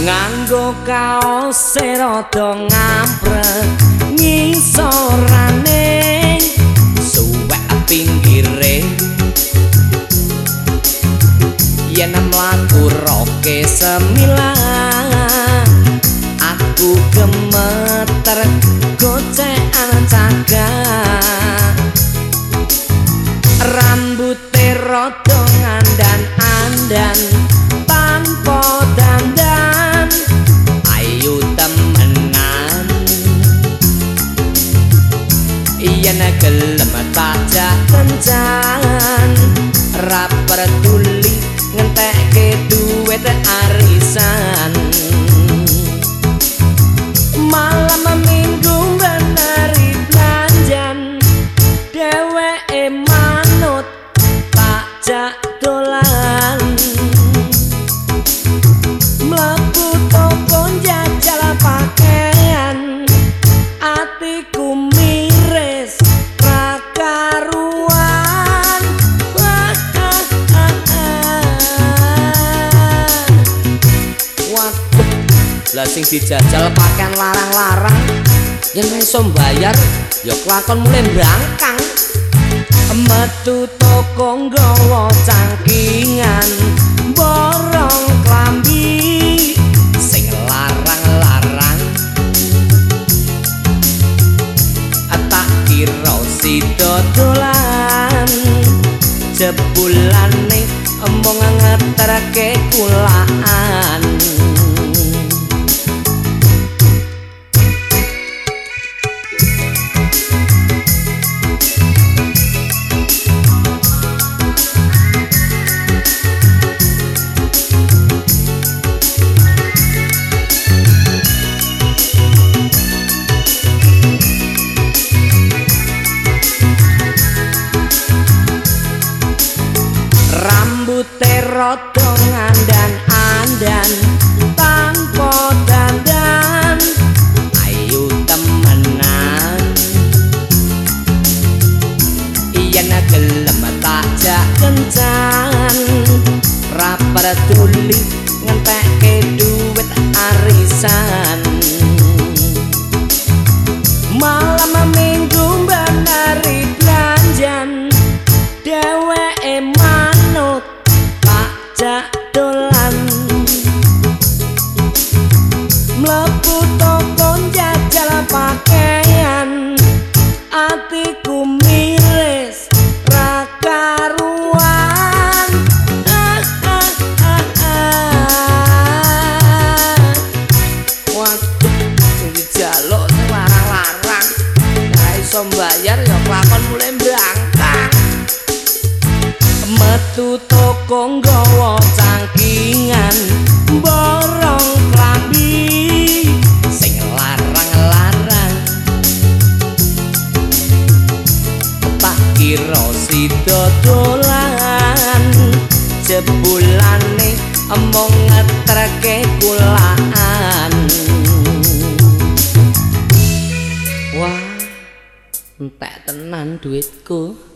nganggo kaos rada ngamprek ngisorane suwek pinggire. Yen mlaku roke semilang aku gemeter gelem tajak kencan ra peduli ngentekke lah sing dijajal pakaian larang-larang yen iso mbayar ya kelakon mulai brangkang metu toko nggawa cangkingan borong klambi sing larang-larang. Tak kira si dodolan jebulane omong ngeterke kulaan rot metu toko nggawa cangkingan borong klambi sing larang-larang. Tak kira si dodolan jebulane emong ngetreke kulaan. Wah entek tenan duitku